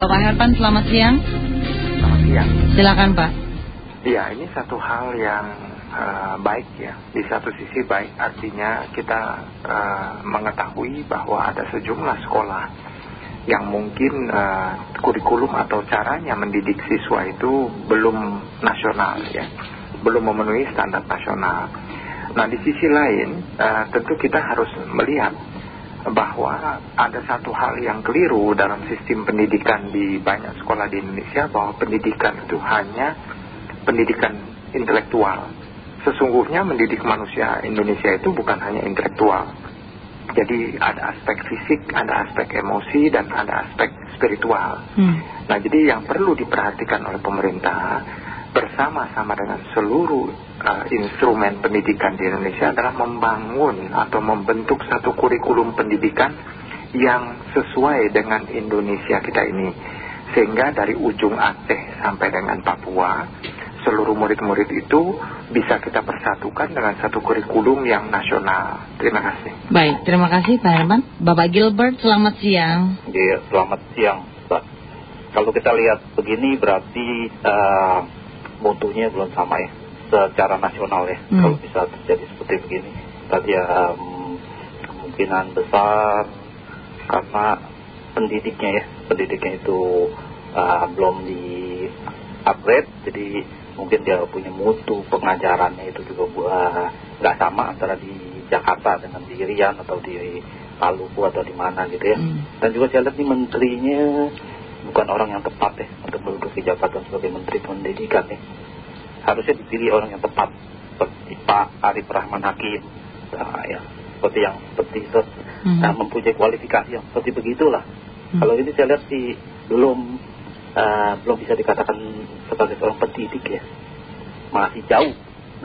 Bapak Herpan, selamat siang. Selamat siang. Silakan Pak. Ya, ini satu hal yang uh, baik ya. Di satu sisi baik artinya kita uh, mengetahui bahwa ada sejumlah sekolah yang mungkin uh, kurikulum atau caranya mendidik siswa itu belum nasional ya. Belum memenuhi standar nasional. Nah, di sisi lain uh, tentu kita harus melihat bahwa ada satu hal yang keliru dalam sistem pendidikan di banyak sekolah di Indonesia bahwa pendidikan itu hanya pendidikan intelektual. Sesungguhnya mendidik manusia Indonesia itu bukan hanya intelektual. Jadi ada aspek fisik, ada aspek emosi, dan ada aspek spiritual. Hmm. Nah jadi yang perlu diperhatikan oleh pemerintah bersama-sama dengan seluruh uh, instrumen pendidikan di Indonesia adalah membangun atau membentuk satu kurikulum pendidikan yang sesuai dengan Indonesia kita ini. Sehingga dari ujung Aceh sampai dengan Papua, seluruh murid-murid itu bisa kita persatukan dengan satu kurikulum yang nasional. Terima kasih. Baik, terima kasih Pak Herman. Bapak Gilbert, selamat siang. Iya, selamat siang Pak. Kalau kita lihat begini berarti... Uh, mutunya belum sama ya secara nasional ya hmm. kalau bisa terjadi seperti begini tadi ya um, kemungkinan besar karena pendidiknya ya pendidiknya itu uh, belum di upgrade jadi mungkin dia punya mutu pengajarannya itu juga uh, nggak sama antara di Jakarta dengan di Rian atau di Maluku atau di mana gitu ya hmm. dan juga saya lihat nih menterinya bukan orang yang tepat ya untuk menduduki jabatan sebagai Menteri Pendidikan ya. Harusnya dipilih orang yang tepat seperti Pak Arif Rahman Hakim, nah, ya, seperti yang seperti itu, hmm. nah, mempunyai kualifikasi yang seperti begitulah. Hmm. Kalau ini saya lihat sih belum uh, belum bisa dikatakan sebagai seorang pendidik ya, masih jauh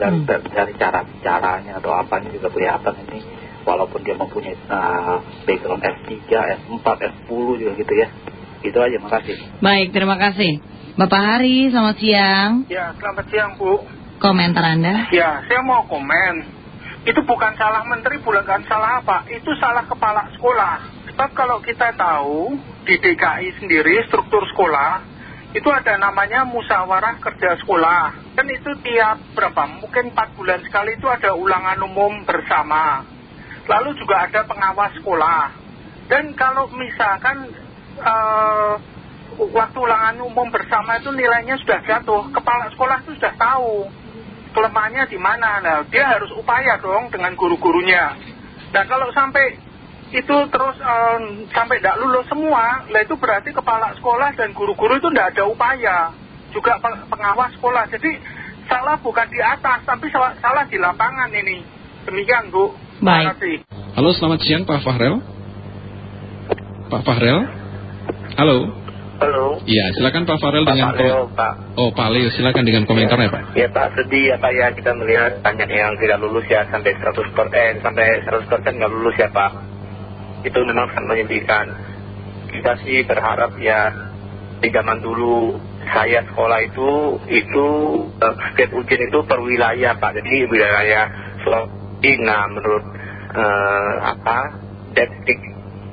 dari, hmm. dari cara bicaranya atau apanya juga kelihatan ini walaupun dia mempunyai uh, background S3, S4, S10 juga gitu ya Itu aja, makasih. Baik, terima kasih. Bapak Hari, selamat siang. Ya, selamat siang Bu. Komentar Anda? Ya, saya mau komen. Itu bukan salah menteri, bukan salah apa. Itu salah kepala sekolah. Sebab kalau kita tahu di DKI sendiri struktur sekolah, itu ada namanya musyawarah kerja sekolah. Kan itu tiap berapa, mungkin 4 bulan sekali itu ada ulangan umum bersama. Lalu juga ada pengawas sekolah. Dan kalau misalkan uh, waktu ulangan umum bersama itu nilainya sudah jatuh, kepala sekolah itu sudah tahu kelemahannya di mana. Nah, dia harus upaya dong dengan guru-gurunya. Dan kalau sampai itu terus um, sampai tidak lulus semua, lah itu berarti kepala sekolah dan guru-guru itu tidak ada upaya. Juga pengawas sekolah. Jadi salah bukan di atas, tapi salah, salah di lapangan ini. Demikian, Bu. Baik. Halo, selamat siang Pak Fahrel. Pak Fahrel. Halo. Halo. Iya, silakan Pak Farel Pak dengan Leo, Pak. Oh, Pak Leo, silakan dengan komentarnya, Pak. Ya, Pak, sedih ya, Pak ya kita melihat banyak yang tidak lulus ya sampai 100 persen, sampai 100 persen nggak lulus ya, Pak. Itu memang sangat menyedihkan. Kita sih berharap ya di zaman dulu saya sekolah itu itu uh, setiap ujian itu per wilayah, Pak. Jadi wilayah Sulawesi, nah menurut uh, apa, detik,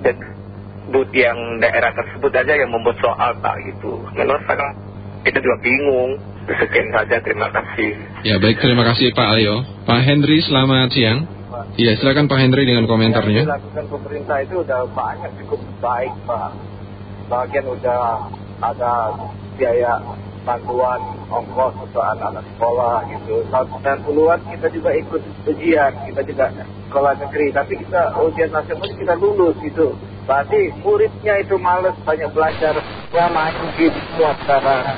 detik but yang daerah tersebut aja yang membuat soal Pak gitu. Menurut saya kita juga bingung. Sekian saja, terima kasih. Ya baik, terima kasih Pak Ayo. Pak Henry, selamat siang. Iya, silakan Pak Henry dengan komentarnya. Yang dilakukan pemerintah itu udah banyak cukup baik Pak. Bagian udah ada biaya bantuan ongkos untuk anak-anak sekolah gitu. Tahun 90-an kita juga ikut ujian, kita juga sekolah negeri. Tapi kita ujian nasional kita lulus gitu. Berarti muridnya itu males banyak belajar. Ya main game semua sekarang.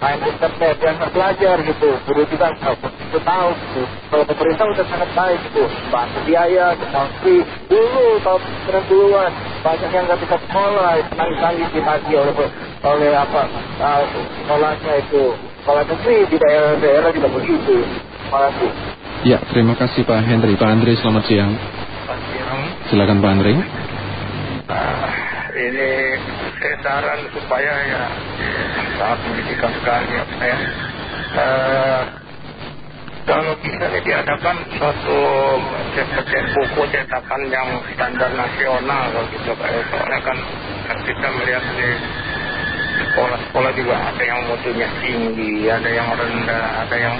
Main internet, yang belajar gitu. Guru juga tahu gitu. Kalau pemerintah udah sangat baik gitu. Bantu biaya, free. Dulu tahun 90-an banyak yang nggak bisa sekolah. Nangis-nangis ditagi oleh, oleh apa, uh, sekolahnya itu. Sekolah negeri di daerah-daerah juga begitu. Terima kasih. Ya, terima kasih Pak Henry. Pak Andri, selamat siang. Selamat siang. Silakan Pak Andri. Ini saya supaya ya saat pendidikan sekali ya saya uh, kalau bisa diadakan suatu cetak buku cetakan yang standar nasional kalau gitu Pak soalnya kan kita melihat di sekolah-sekolah juga ada yang mutunya tinggi, ada yang rendah, ada yang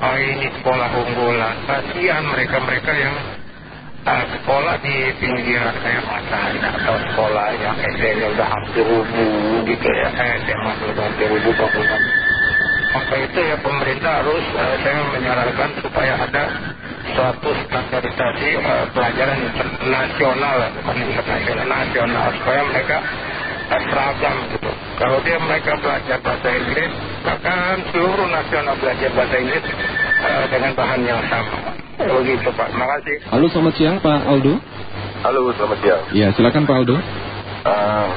oh ini sekolah unggulan. Kasihan mereka-mereka yang sekolah di pinggir kayak Matan atau sekolah yang SD-nya udah hampir rubuh gitu ya, eh, SMA udah hampir rubuh bangunan. Maka itu ya pemerintah harus uh, saya menyarankan supaya ada suatu standarisasi uh, pelajaran nasional, bukan internasional, nasional, supaya mereka seragam gitu. Kalau dia mereka belajar bahasa Inggris, maka seluruh nasional belajar bahasa Inggris uh, dengan bahan yang sama. Begitu Pak, terima kasih. Halo selamat siang Pak Aldo. Halo selamat siang. Ya silakan Pak Aldo. Uh,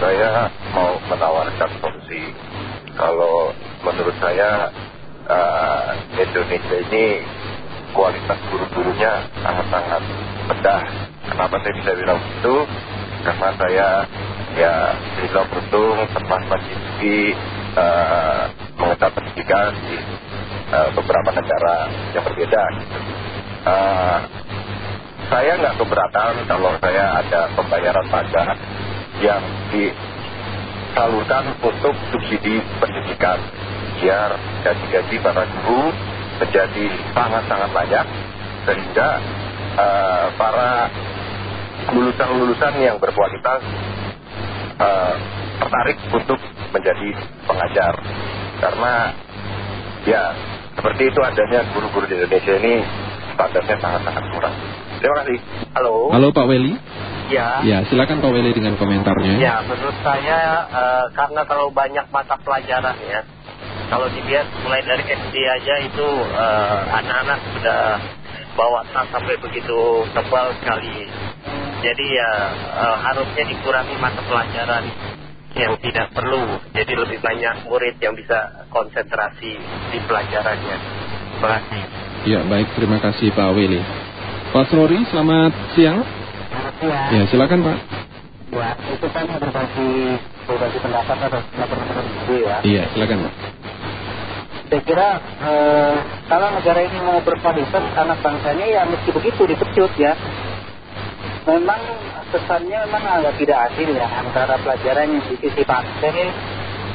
saya mau menawarkan solusi. Kalau menurut saya uh, Indonesia ini kualitas guru-gurunya sangat-sangat rendah. Kenapa saya bisa bilang itu? Karena saya ya bisa beruntung sempat di uh, mengetap pendidikan di uh, beberapa negara yang berbeda. Uh, saya nggak keberatan kalau saya ada pembayaran pajak yang disalurkan untuk subsidi pendidikan biar gaji-gaji para guru menjadi sangat-sangat banyak sehingga uh, para lulusan-lulusan yang berkualitas uh, tertarik untuk menjadi pengajar karena ya seperti itu adanya guru-guru di Indonesia ini standarnya sangat-sangat kurang terima kasih halo Halo Pak Weli. Ya, Ya silakan Pak Weli dengan komentarnya. ya menurut saya eh, karena terlalu banyak mata pelajaran ya. Kalau dilihat mulai dari SD aja itu eh, anak-anak sudah bawa tas sampai begitu tebal sekali. Jadi ya eh, harusnya dikurangi mata pelajaran yang tidak perlu. Jadi lebih banyak murid yang bisa konsentrasi di pelajarannya. Terima kasih. Ya baik terima kasih Pak Weli. Pak Rory selamat siang. Ya silakan Pak. Ya, itu kan berbagi berbagi pendapat atau pendapat itu ya. Iya silakan Pak. Saya kira eh, kalau negara ini mau berkualitas anak bangsanya ya mesti begitu dipecut ya. Memang kesannya memang agak tidak adil ya antara pelajaran yang di sisi pantai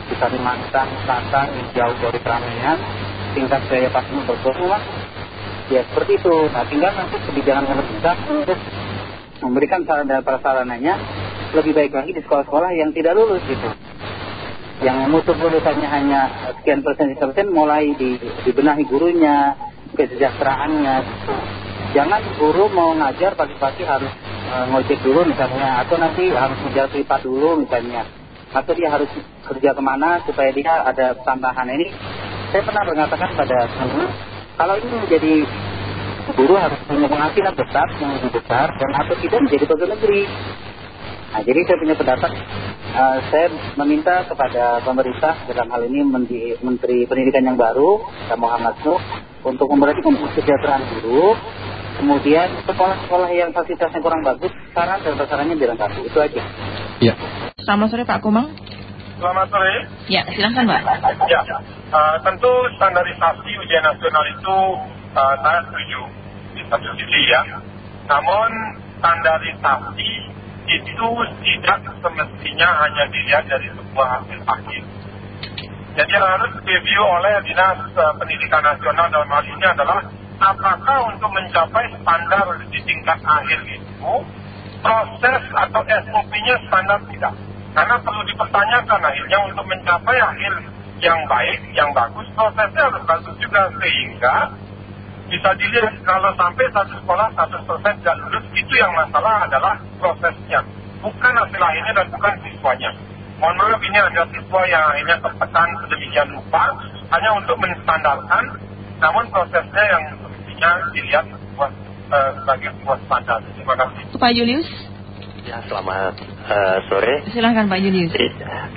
di Kalimantan Selatan yang jauh dari keramaian tingkat biaya pastinya berkurang ya seperti itu. Nah tinggal nanti kebijakan untuk memberikan saran dan prasarananya lebih baik lagi di sekolah-sekolah yang tidak lulus gitu. Yang mutu lulusannya hanya sekian persen, persen mulai di, dibenahi gurunya, kesejahteraannya. Gitu. Jangan guru mau ngajar pagi-pagi harus e, ngojek dulu misalnya, atau nanti harus ngejar privat dulu misalnya. Atau dia harus kerja ke mana supaya dia ada tambahan ini. Saya pernah mengatakan pada guru, kalau ini menjadi guru harus punya penghasilan besar yang lebih besar dan atau tidak menjadi pegawai negeri. Nah, jadi saya punya pendapat, uh, saya meminta kepada pemerintah dalam hal ini Menteri, Pendidikan yang baru, Muhammad Nuh, untuk memperhatikan kesejahteraan guru, kemudian sekolah-sekolah yang fasilitasnya kurang bagus, saran dan prasarannya dilengkapi. Itu aja. Ya. Selamat sore Pak Kumang. Selamat sore. Ya, silahkan Pak. Ya, uh, tentu standarisasi ujian nasional itu uh, saya setuju di satu sisi ya. Namun standarisasi itu tidak semestinya hanya dilihat dari sebuah hasil akhir. Jadi harus direview oleh Dinas uh, Pendidikan Nasional dalam hal ini adalah apakah untuk mencapai standar di tingkat akhir itu proses atau SOP-nya standar tidak. Karena perlu dipertanyakan akhirnya untuk mencapai akhir yang baik, yang bagus, prosesnya harus bagus juga. Sehingga bisa dilihat kalau sampai satu sekolah satu persen tidak lulus itu yang masalah adalah prosesnya. Bukan hasil akhirnya dan bukan siswanya. Mohon maaf ini ada siswa yang akhirnya tertekan sedemikian rupa hanya untuk menstandarkan namun prosesnya yang semestinya dilihat buat, uh, sebagai sebuah standar terima kasih Pak Julius. Ya, selamat eh, sore. Silahkan Pak Julius.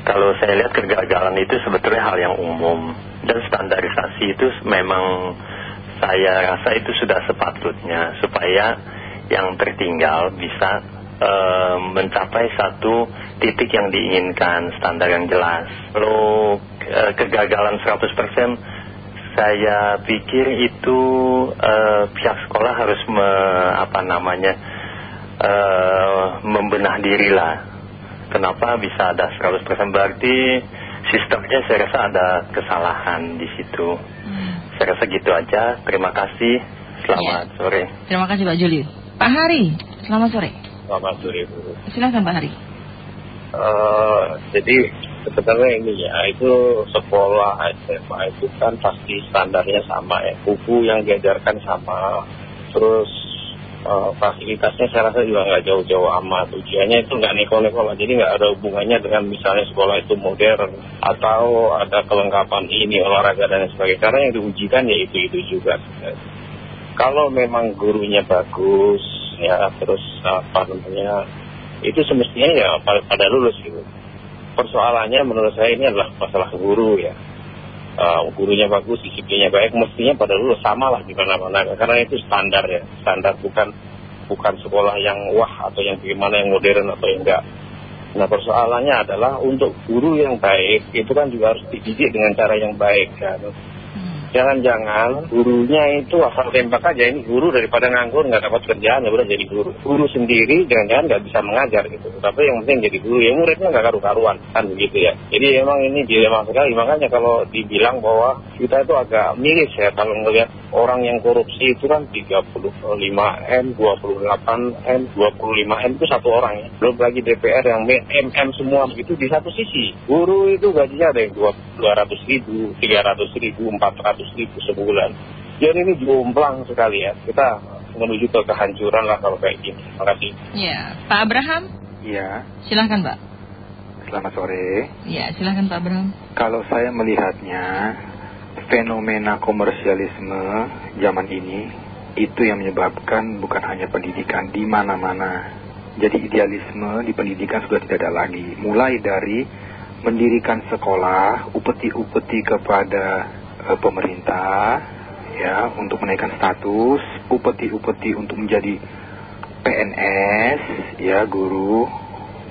Kalau saya lihat kegagalan itu sebetulnya hal yang umum dan standarisasi itu memang saya rasa itu sudah sepatutnya supaya yang tertinggal bisa eh, mencapai satu titik yang diinginkan standar yang jelas. Kalau eh, kegagalan 100% saya pikir itu eh, pihak sekolah harus me, apa namanya membenah diri lah. Kenapa bisa ada 100% berarti sistemnya saya rasa ada kesalahan di situ. Saya rasa gitu aja. Terima kasih. Selamat sore. Terima kasih Pak Juli. Pak Hari, selamat sore. Selamat sore Bu. Silakan Pak Hari. Eh, jadi sebenarnya ini ya itu sekolah SMA itu kan pasti standarnya sama ya. Buku yang diajarkan sama. Terus eh, fasilitasnya saya rasa juga nggak jauh-jauh amat. Ujiannya itu nggak neko-neko lah. Jadi nggak ada hubungannya dengan misalnya sekolah itu modern atau ada kelengkapan ini olahraga dan sebagainya. Karena yang diujikan ya itu-itu juga. Kalau memang gurunya bagus ya terus apa namanya itu semestinya ya pada, pada lulus gitu. Persoalannya menurut saya ini adalah masalah guru ya. Uh, gurunya bagus, disiplinnya baik, mestinya pada lulus sama lah di mana-mana. Karena itu standar ya, standar bukan bukan sekolah yang wah atau yang bagaimana yang modern atau yang enggak. Nah persoalannya adalah untuk guru yang baik itu kan juga harus dididik dengan cara yang baik kan. Jangan-jangan gurunya itu asal tembak aja ini guru daripada nganggur nggak dapat kerjaan ya udah jadi guru. Guru sendiri jangan-jangan nggak bisa mengajar gitu. Tapi yang penting jadi guru ya muridnya nggak karu-karuan kan begitu ya. Jadi emang ini dilema sekali makanya kalau dibilang bahwa kita itu agak miris ya kalau ngelihat orang yang korupsi itu kan 35 M, 28 M, 25 M itu satu orang ya. Belum lagi DPR yang MM semua begitu di satu sisi. Guru itu gajinya ada yang 200 ribu, 300 ribu, 400 ribu sebulan. Jadi ini jomplang sekali ya. Kita menuju ke kehancuran lah kalau kayak gini. Terima kasih. Ya, Pak Abraham, Iya, silakan Pak. selamat sore. Ya, silakan Pak Abraham. Kalau saya melihatnya, fenomena komersialisme zaman ini itu yang menyebabkan bukan hanya pendidikan di mana-mana. Jadi idealisme di pendidikan sudah tidak ada lagi. Mulai dari mendirikan sekolah, upeti-upeti kepada eh, pemerintah, ya, untuk menaikkan status, upeti-upeti untuk menjadi PNS, ya, guru,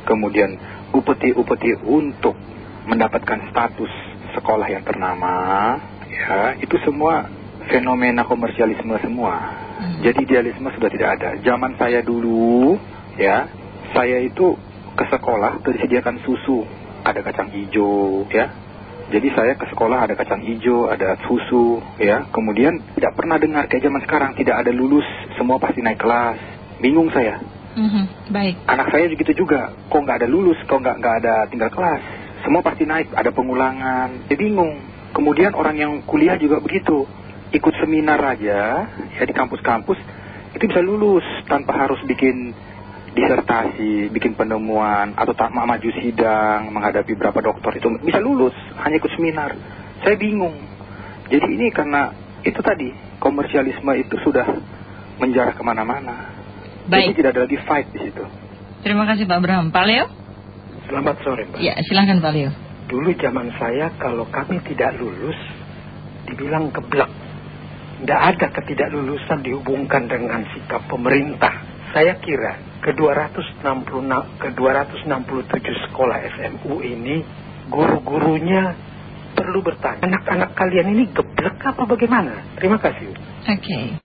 kemudian upeti-upeti untuk mendapatkan status sekolah yang ternama, ya, itu semua fenomena komersialisme semua. Jadi idealisme sudah tidak ada. Zaman saya dulu, ya, saya itu ke sekolah sudah disediakan susu, ada kacang hijau, ya. Jadi saya ke sekolah ada kacang hijau, ada susu, ya. Kemudian tidak pernah dengar kayak zaman sekarang tidak ada lulus, semua pasti naik kelas. Bingung saya. Mhm, Baik. Anak saya begitu juga, kok nggak ada lulus, kok nggak nggak ada tinggal kelas. Semua pasti naik, ada pengulangan. Saya bingung. Kemudian orang yang kuliah juga begitu, ikut seminar aja, ya di kampus-kampus, itu bisa lulus tanpa harus bikin disertasi, bikin penemuan, atau tak maju sidang, menghadapi berapa dokter itu bisa lulus, hanya ikut seminar. Saya bingung. Jadi ini karena itu tadi, komersialisme itu sudah menjarah ke mana-mana. Baik. Jadi tidak ada lagi fight di situ. Terima kasih Pak Abraham. Pak Leo? Selamat sore Mbak. Ya, silakan Pak Leo. Dulu zaman saya kalau kami tidak lulus dibilang geblek. Tidak ada ketidaklulusan dihubungkan dengan sikap pemerintah. Saya kira ke 266 ke 267 sekolah SMU ini guru-gurunya perlu bertanya. Anak-anak kalian ini geblek apa bagaimana? Terima kasih. Oke.